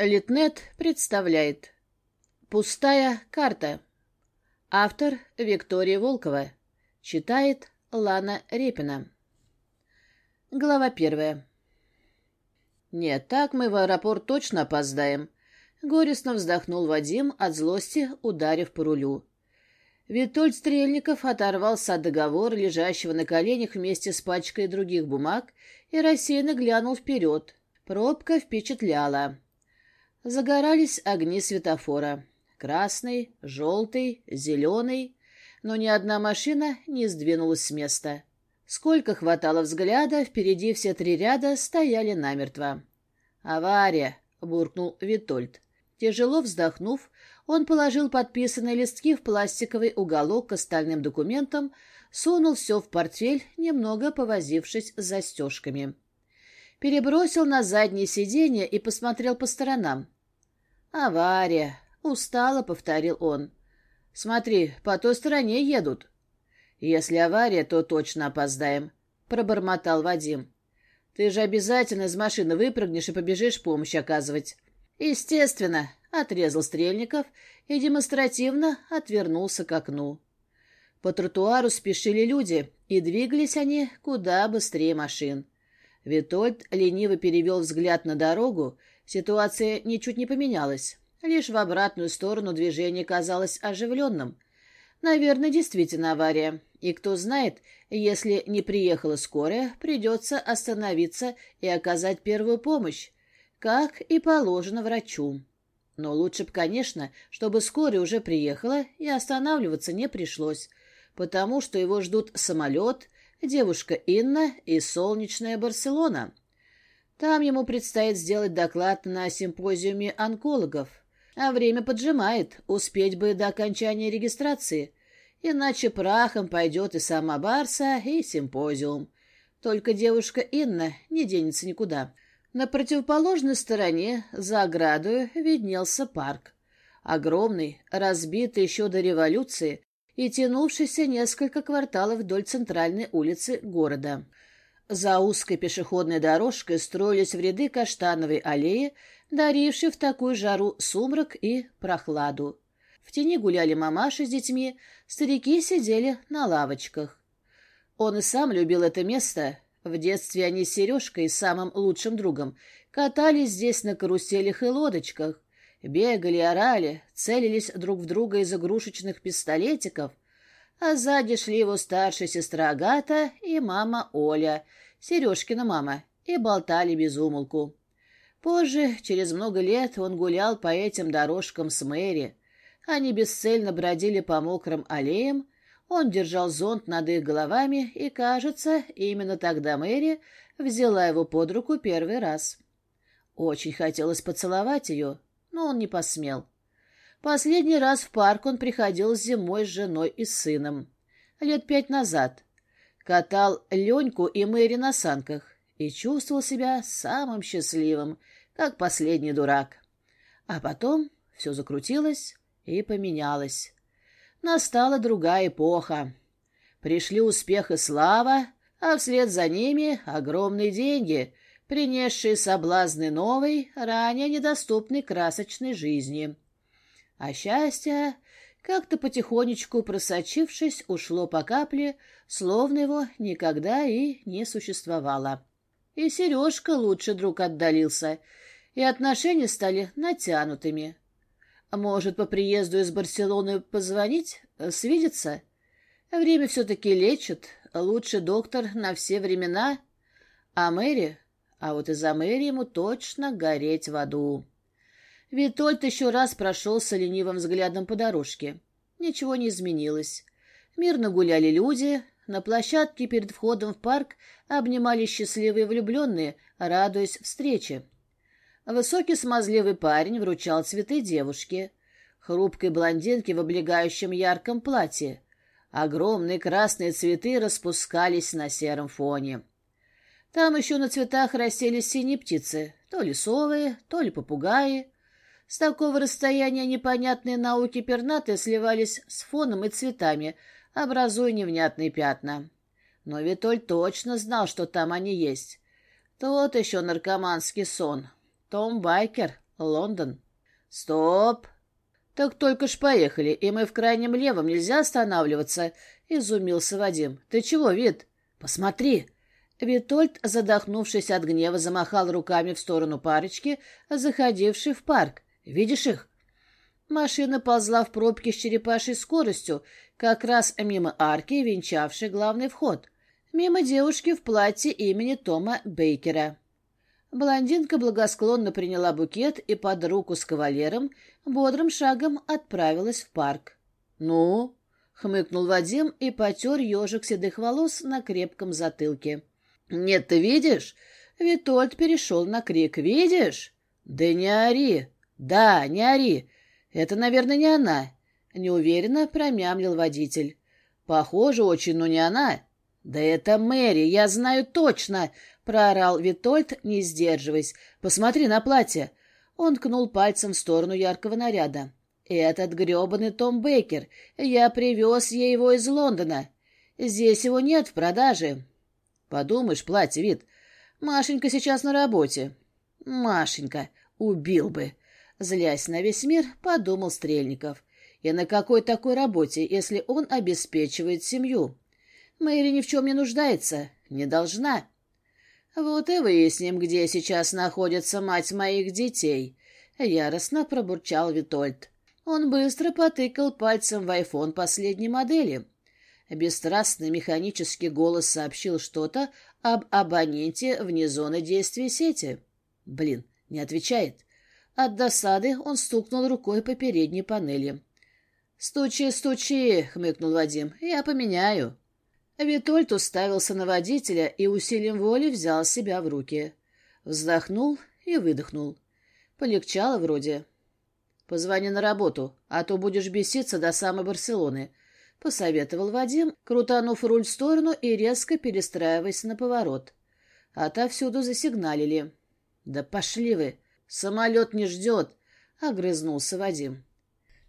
Литнет представляет «Пустая карта». Автор Виктория Волкова. Читает Лана Репина. Глава первая. «Нет, так мы в аэропорт точно опоздаем», — горестно вздохнул Вадим от злости, ударив по рулю. Витольд Стрельников оторвался от договора, лежащего на коленях вместе с пачкой других бумаг, и рассеянно глянул вперед. Пробка впечатляла. Загорались огни светофора. Красный, желтый, зеленый. Но ни одна машина не сдвинулась с места. Сколько хватало взгляда, впереди все три ряда стояли намертво. «Авария!» — буркнул Витольд. Тяжело вздохнув, он положил подписанные листки в пластиковый уголок к остальным документам, сунул все в портфель, немного повозившись с застежками перебросил на заднее сиденье и посмотрел по сторонам. «Авария!» — устало повторил он. «Смотри, по той стороне едут». «Если авария, то точно опоздаем», — пробормотал Вадим. «Ты же обязательно из машины выпрыгнешь и побежишь помощь оказывать». «Естественно», — отрезал Стрельников и демонстративно отвернулся к окну. По тротуару спешили люди, и двигались они куда быстрее машин. Витольд лениво перевел взгляд на дорогу. Ситуация ничуть не поменялась. Лишь в обратную сторону движение казалось оживленным. Наверное, действительно авария. И кто знает, если не приехала скорая, придется остановиться и оказать первую помощь, как и положено врачу. Но лучше бы, конечно, чтобы скорая уже приехала и останавливаться не пришлось, потому что его ждут самолет, девушка Инна и солнечная Барселона. Там ему предстоит сделать доклад на симпозиуме онкологов. А время поджимает, успеть бы до окончания регистрации. Иначе прахом пойдет и сама Барса, и симпозиум. Только девушка Инна не денется никуда. На противоположной стороне, за оградою, виднелся парк. Огромный, разбитый еще до революции, и тянувшийся несколько кварталов вдоль центральной улицы города. За узкой пешеходной дорожкой строились в ряды каштановой аллеи, дарившей в такую жару сумрак и прохладу. В тени гуляли мамаши с детьми, старики сидели на лавочках. Он и сам любил это место. В детстве они с Сережкой, самым лучшим другом, катались здесь на каруселях и лодочках бегали, орали, целились друг в друга из игрушечных пистолетиков, а сзади шли его старшая сестра Агата и мама Оля, Сережкина мама, и болтали без умолку. Позже, через много лет, он гулял по этим дорожкам с Мэри. Они бесцельно бродили по мокрым аллеям, он держал зонт над их головами, и, кажется, именно тогда Мэри взяла его под руку первый раз. Очень хотелось поцеловать ее, но он не посмел. Последний раз в парк он приходил с зимой с женой и сыном. Лет пять назад. Катал Леньку и Мэри на санках и чувствовал себя самым счастливым, как последний дурак. А потом все закрутилось и поменялось. Настала другая эпоха. Пришли успех и слава, а вслед за ними огромные деньги — принесшие соблазны новой, ранее недоступной красочной жизни. А счастье, как-то потихонечку просочившись, ушло по капле, словно его никогда и не существовало. И Сережка лучше друг отдалился, и отношения стали натянутыми. Может, по приезду из Барселоны позвонить, э, свидеться? Время все-таки лечит, лучше доктор на все времена. А Мэри а вот из-за мэри ему точно гореть в аду. Витольд еще раз прошелся ленивым взглядом по дорожке. Ничего не изменилось. Мирно гуляли люди, на площадке перед входом в парк обнимались счастливые влюбленные, радуясь встрече. Высокий смазливый парень вручал цветы девушке, хрупкой блондинке в облегающем ярком платье. Огромные красные цветы распускались на сером фоне. Там еще на цветах расселись синие птицы, то ли совы, то ли попугаи. С такого расстояния непонятные науки пернаты сливались с фоном и цветами, образуя невнятные пятна. Но Витоль точно знал, что там они есть. Тот еще наркоманский сон. Том Байкер, Лондон. «Стоп!» «Так только ж поехали, и мы в крайнем левом, нельзя останавливаться!» — изумился Вадим. «Ты чего, Вит?» «Посмотри!» Витольд, задохнувшись от гнева, замахал руками в сторону парочки, заходившей в парк. Видишь их? Машина ползла в пробке с черепашей скоростью, как раз мимо арки, венчавшей главный вход. Мимо девушки в платье имени Тома Бейкера. Блондинка благосклонно приняла букет и под руку с кавалером бодрым шагом отправилась в парк. «Ну?» — хмыкнул Вадим и потер ежик седых волос на крепком затылке. «Нет, ты видишь?» Витольд перешел на крик. «Видишь?» «Да не ори!» «Да, не ори!» «Это, наверное, не она!» Неуверенно промямлил водитель. «Похоже очень, но не она!» «Да это Мэри, я знаю точно!» Проорал Витольд, не сдерживаясь. «Посмотри на платье!» Он кнул пальцем в сторону яркого наряда. «Этот грёбаный Том Бейкер. Я привез ей его из Лондона. Здесь его нет в продаже. Подумаешь, платье вид. Машенька сейчас на работе. Машенька, убил бы. Злясь на весь мир, подумал Стрельников. И на какой такой работе, если он обеспечивает семью? Мэри ни в чем не нуждается, не должна. Вот и выясним, где сейчас находится мать моих детей. Яростно пробурчал Витольд. Он быстро потыкал пальцем в айфон последней модели. Бесстрастно, механический голос сообщил что-то об абоненте вне зоны действия сети. Блин, не отвечает. От досады он стукнул рукой по передней панели. «Стучи, стучи!» — хмыкнул Вадим. «Я поменяю». Витольд уставился на водителя и усилием воли взял себя в руки. Вздохнул и выдохнул. Полегчало вроде. «Позвони на работу, а то будешь беситься до самой Барселоны», — посоветовал Вадим, крутанув руль в сторону и резко перестраиваясь на поворот. Отовсюду засигналили. «Да пошли вы! Самолет не ждет!» — огрызнулся Вадим.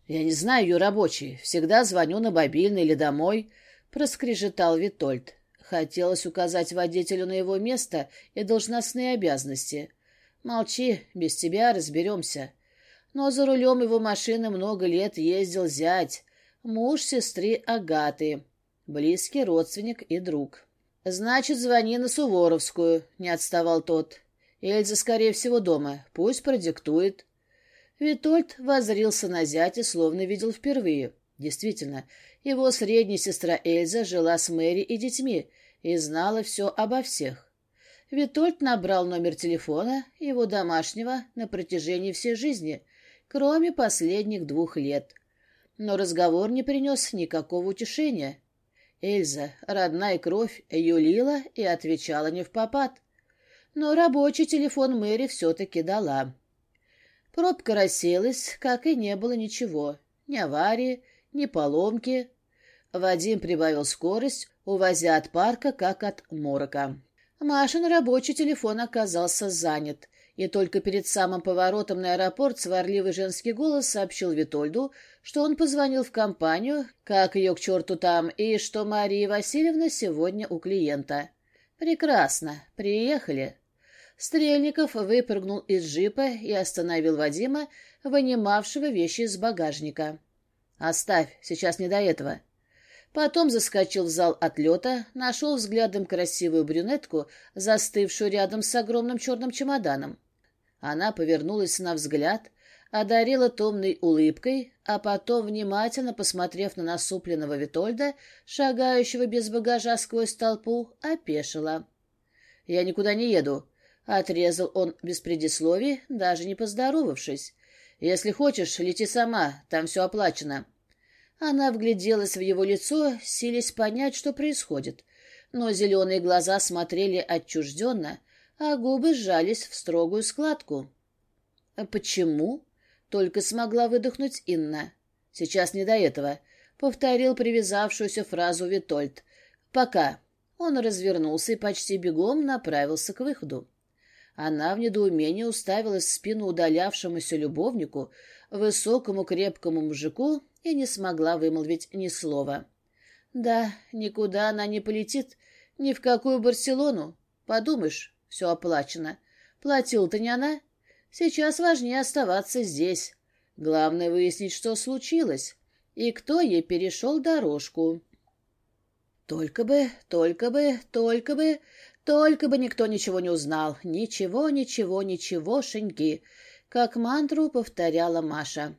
«Я не знаю ее рабочий. Всегда звоню на мобильный или домой», — проскрежетал Витольд. Хотелось указать водителю на его место и должностные обязанности. «Молчи, без тебя разберемся». Но за рулем его машины много лет ездил зять, муж сестры Агаты, близкий родственник и друг. «Значит, звони на Суворовскую», — не отставал тот. «Эльза, скорее всего, дома. Пусть продиктует». Витольд возрился на зятя, словно видел впервые. Действительно, его средняя сестра Эльза жила с Мэри и детьми и знала все обо всех. Витольд набрал номер телефона, его домашнего, на протяжении всей жизни, кроме последних двух лет — но разговор не принес никакого утешения. Эльза, родная кровь, юлила и отвечала не в попад. Но рабочий телефон Мэри все-таки дала. Пробка рассеялась, как и не было ничего. Ни аварии, ни поломки. Вадим прибавил скорость, увозя от парка, как от морока. Машин рабочий телефон оказался занят, и только перед самым поворотом на аэропорт сварливый женский голос сообщил Витольду, что он позвонил в компанию, как ее к черту там, и что Мария Васильевна сегодня у клиента. «Прекрасно. Приехали». Стрельников выпрыгнул из джипа и остановил Вадима, вынимавшего вещи из багажника. «Оставь, сейчас не до этого». Потом заскочил в зал отлета, нашел взглядом красивую брюнетку, застывшую рядом с огромным черным чемоданом. Она повернулась на взгляд, одарила томной улыбкой, а потом, внимательно посмотрев на насупленного Витольда, шагающего без багажа сквозь толпу, опешила. «Я никуда не еду», — отрезал он без предисловий, даже не поздоровавшись. «Если хочешь, лети сама, там все оплачено». Она вгляделась в его лицо, силясь понять, что происходит. Но зеленые глаза смотрели отчужденно, а губы сжались в строгую складку. «А «Почему?» — только смогла выдохнуть Инна. «Сейчас не до этого», — повторил привязавшуюся фразу Витольд. «Пока». Он развернулся и почти бегом направился к выходу. Она в недоумении уставилась в спину удалявшемуся любовнику, высокому крепкому мужику, и не смогла вымолвить ни слова. «Да, никуда она не полетит, ни в какую Барселону. Подумаешь, все оплачено. платил то не она. Сейчас важнее оставаться здесь. Главное выяснить, что случилось и кто ей перешел дорожку. Только бы, только бы, только бы, только бы никто ничего не узнал. Ничего, ничего, ничего, шеньки. Как мантру повторяла Маша.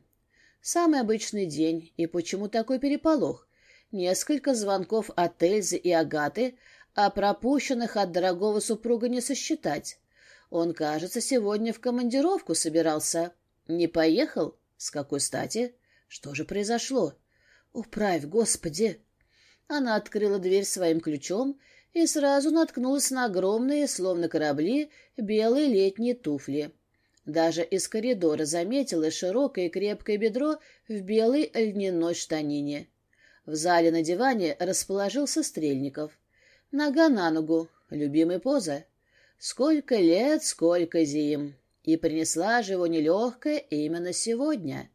Самый обычный день, и почему такой переполох? Несколько звонков от Эльзы и Агаты — а пропущенных от дорогого супруга не сосчитать. Он, кажется, сегодня в командировку собирался. Не поехал? С какой стати? Что же произошло? Управь, Господи!» Она открыла дверь своим ключом и сразу наткнулась на огромные, словно корабли, белые летние туфли. Даже из коридора заметила широкое крепкое бедро в белой льняной штанине. В зале на диване расположился Стрельников. Нога на ногу, любимая поза. Сколько лет, сколько зим. И принесла же его нелегкая именно сегодня.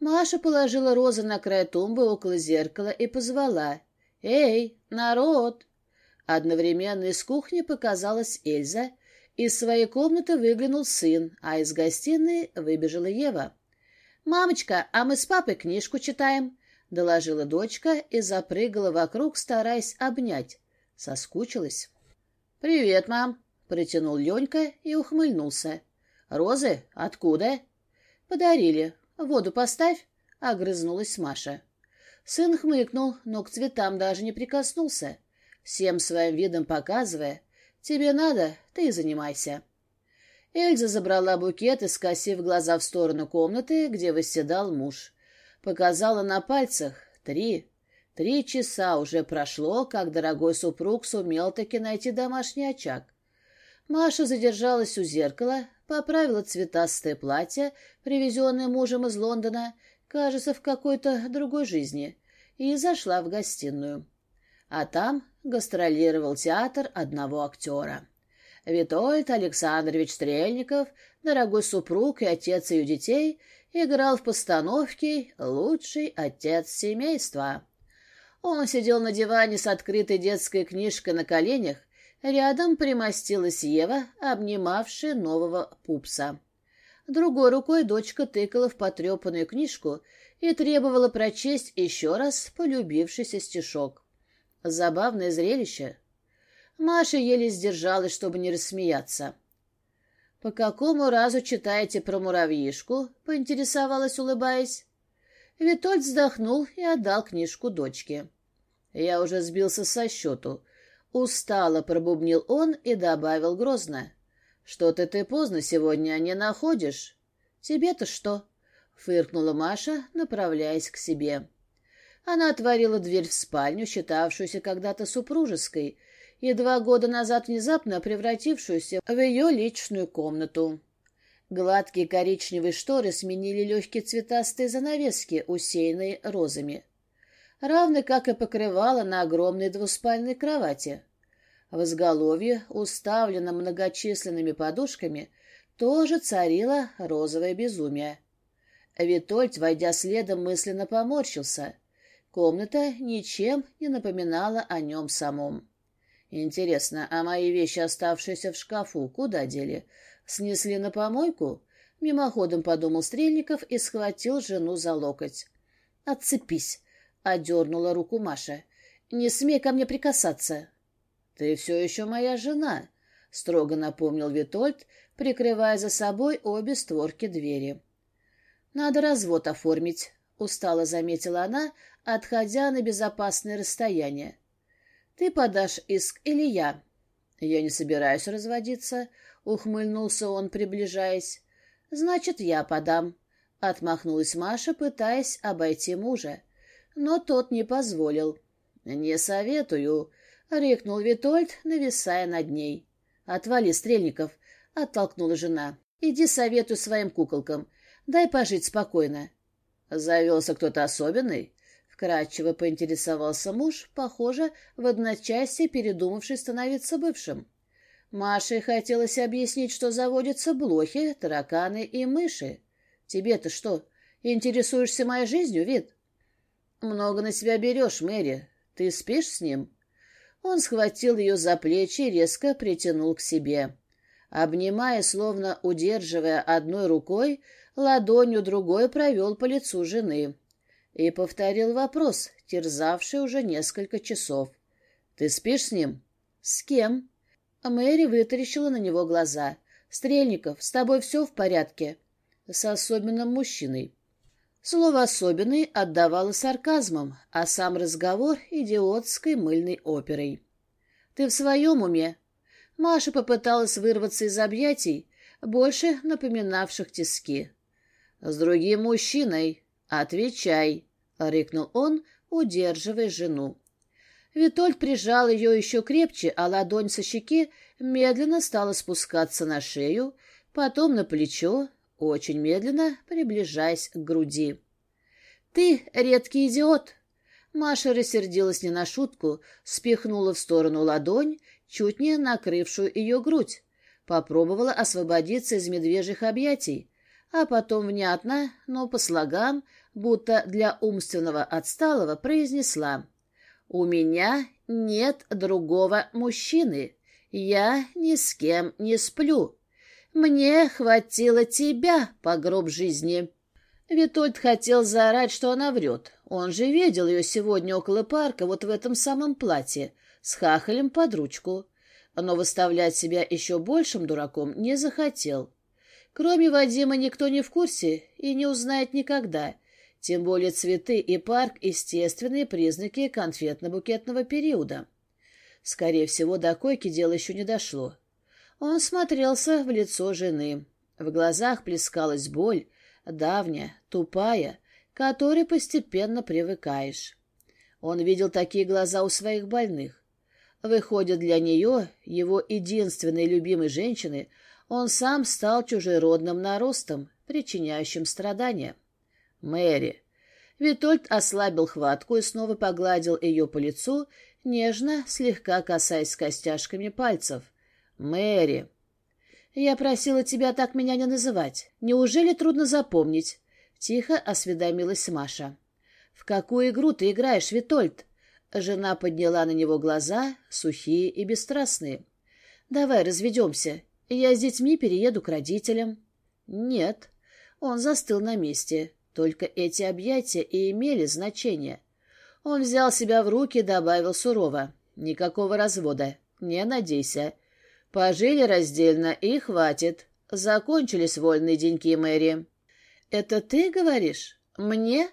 Маша положила розы на край тумбы около зеркала и позвала. «Эй, народ!» Одновременно из кухни показалась Эльза, из своей комнаты выглянул сын, а из гостиной выбежала Ева. «Мамочка, а мы с папой книжку читаем», — доложила дочка и запрыгала вокруг, стараясь обнять. Соскучилась. «Привет, мам!» — протянул Ленька и ухмыльнулся. «Розы? Откуда?» «Подарили. Воду поставь!» — огрызнулась Маша. Сын хмыкнул, но к цветам даже не прикоснулся, всем своим видом показывая «Тебе надо, ты и занимайся». Эльза забрала букет и, скосив глаза в сторону комнаты, где восседал муж, показала на пальцах три, Три часа уже прошло, как дорогой супруг сумел-таки найти домашний очаг. Маша задержалась у зеркала, поправила цветастое платье, привезенное мужем из Лондона, кажется, в какой-то другой жизни, и зашла в гостиную. А там гастролировал театр одного актера. Витольд Александрович Стрельников, дорогой супруг и отец ее детей, играл в постановке «Лучший отец семейства». Он сидел на диване с открытой детской книжкой на коленях. Рядом примостилась Ева, обнимавшая нового пупса. Другой рукой дочка тыкала в потрепанную книжку и требовала прочесть еще раз полюбившийся стишок. Забавное зрелище. Маша еле сдержалась, чтобы не рассмеяться. «По какому разу читаете про муравьишку?» — поинтересовалась, улыбаясь. Витольд вздохнул и отдал книжку дочке. Я уже сбился со счету. Устало пробубнил он и добавил грозно. «Что-то ты поздно сегодня не находишь». «Тебе-то что?» — фыркнула Маша, направляясь к себе. Она отворила дверь в спальню, считавшуюся когда-то супружеской, и два года назад внезапно превратившуюся в ее личную комнату. Гладкие коричневые шторы сменили легкие цветастые занавески, усеянные розами. Равно как и покрывало на огромной двуспальной кровати. В изголовье, уставленном многочисленными подушками, тоже царило розовое безумие. Витольд, войдя следом, мысленно поморщился. Комната ничем не напоминала о нем самом. «Интересно, а мои вещи, оставшиеся в шкафу, куда дели?» снесли на помойку?» — мимоходом подумал Стрельников и схватил жену за локоть. «Отцепись!» — одернула руку Маша. «Не смей ко мне прикасаться!» «Ты все еще моя жена!» — строго напомнил Витольд, прикрывая за собой обе створки двери. «Надо развод оформить», — устало заметила она, отходя на безопасное расстояние. «Ты подашь иск или я?» «Я не собираюсь разводиться», Ухмыльнулся он, приближаясь. «Значит, я подам». Отмахнулась Маша, пытаясь обойти мужа. Но тот не позволил. «Не советую», — рыкнул Витольд, нависая над ней. «Отвали, Стрельников», — оттолкнула жена. «Иди советуй своим куколкам. Дай пожить спокойно». «Завелся кто-то особенный?» Вкратчиво поинтересовался муж, похоже, в одночасье передумавший становиться бывшим. Маше хотелось объяснить, что заводятся блохи, тараканы и мыши. Тебе-то что, интересуешься моей жизнью, вид? Много на себя берешь, Мэри. Ты спишь с ним? Он схватил ее за плечи и резко притянул к себе. Обнимая, словно удерживая одной рукой, ладонью другой провел по лицу жены. И повторил вопрос, терзавший уже несколько часов. «Ты спишь с ним?» «С кем?» А Мэри вытаращила на него глаза. «Стрельников, с тобой все в порядке?» «С особенным мужчиной». Слово «особенный» отдавало сарказмом, а сам разговор — идиотской мыльной оперой. «Ты в своем уме?» Маша попыталась вырваться из объятий, больше напоминавших тиски. «С другим мужчиной! Отвечай!» — рыкнул он, удерживая жену. Витольд прижал ее еще крепче, а ладонь со щеки медленно стала спускаться на шею, потом на плечо, очень медленно приближаясь к груди. «Ты редкий идиот!» Маша рассердилась не на шутку, спихнула в сторону ладонь, чуть не накрывшую ее грудь, попробовала освободиться из медвежьих объятий, а потом внятно, но по слогам, будто для умственного отсталого, произнесла — у меня нет другого мужчины. Я ни с кем не сплю. Мне хватило тебя по гроб жизни». Витольд хотел заорать, что она врет. Он же видел ее сегодня около парка, вот в этом самом платье, с хахалем под ручку. Но выставлять себя еще большим дураком не захотел. Кроме Вадима никто не в курсе и не узнает никогда — тем более цветы и парк – естественные признаки конфетно-букетного периода. Скорее всего, до койки дело еще не дошло. Он смотрелся в лицо жены. В глазах плескалась боль, давняя, тупая, к которой постепенно привыкаешь. Он видел такие глаза у своих больных. Выходит, для нее, его единственной любимой женщины, он сам стал чужеродным наростом, причиняющим страдания. Мэри. Витольд ослабил хватку и снова погладил ее по лицу, нежно, слегка касаясь костяшками пальцев. «Мэри!» «Я просила тебя так меня не называть. Неужели трудно запомнить?» Тихо осведомилась Маша. «В какую игру ты играешь, Витольд?» Жена подняла на него глаза, сухие и бесстрастные. «Давай разведемся. Я с детьми перееду к родителям». «Нет». Он застыл на месте. Только эти объятия и имели значение. Он взял себя в руки и добавил сурово. «Никакого развода. Не надейся. Пожили раздельно и хватит. Закончились вольные деньки, Мэри». «Это ты говоришь? Мне?»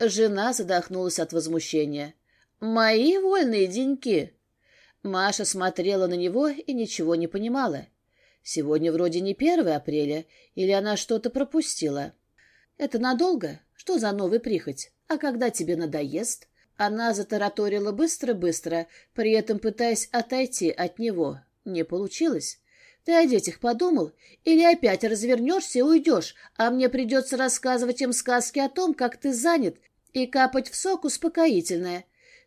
Жена задохнулась от возмущения. «Мои вольные деньки?» Маша смотрела на него и ничего не понимала. Сегодня вроде не 1 апреля, или она что-то пропустила. Это надолго? Что за новый прихоть? А когда тебе надоест?» Она затараторила быстро-быстро, при этом пытаясь отойти от него. Не получилось. «Ты о детях подумал? Или опять развернешься и уйдешь, а мне придется рассказывать им сказки о том, как ты занят, и капать в сок успокоительное.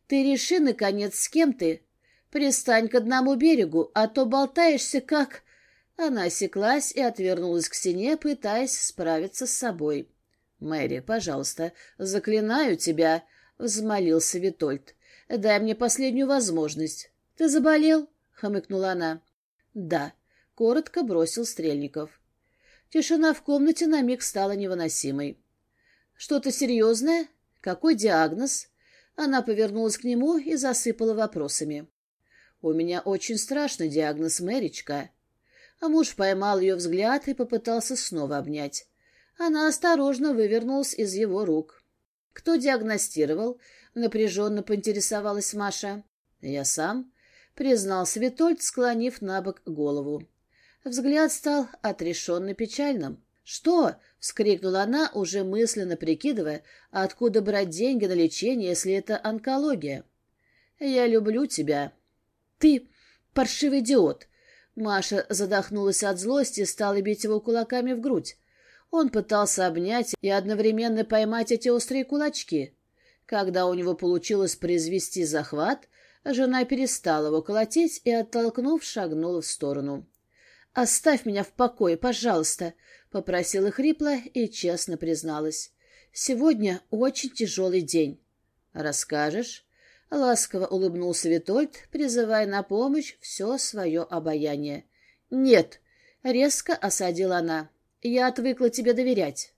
Ты реши, наконец, с кем ты. Пристань к одному берегу, а то болтаешься как...» Она осеклась и отвернулась к стене, пытаясь справиться с собой. «Мэри, пожалуйста, заклинаю тебя!» — взмолился Витольд. «Дай мне последнюю возможность». «Ты заболел?» — хомыкнула она. «Да», — коротко бросил Стрельников. Тишина в комнате на миг стала невыносимой. «Что-то серьезное? Какой диагноз?» Она повернулась к нему и засыпала вопросами. «У меня очень страшный диагноз, Мэричка». А муж поймал ее взгляд и попытался снова обнять. Она осторожно вывернулась из его рук. «Кто диагностировал?» — напряженно поинтересовалась Маша. «Я сам», — признал Светольд, склонив на бок голову. Взгляд стал отрешенно печальным. «Что?» — вскрикнула она, уже мысленно прикидывая, откуда брать деньги на лечение, если это онкология. «Я люблю тебя». «Ты паршивый идиот!» Маша задохнулась от злости и стала бить его кулаками в грудь. Он пытался обнять и одновременно поймать эти острые кулачки. Когда у него получилось произвести захват, жена перестала его колотить и, оттолкнув, шагнула в сторону. «Оставь меня в покое, пожалуйста», — попросила хрипло и честно призналась. «Сегодня очень тяжелый день». «Расскажешь?» — ласково улыбнулся Витольд, призывая на помощь все свое обаяние. «Нет», — резко осадила она. Я отвыкла тебе доверять.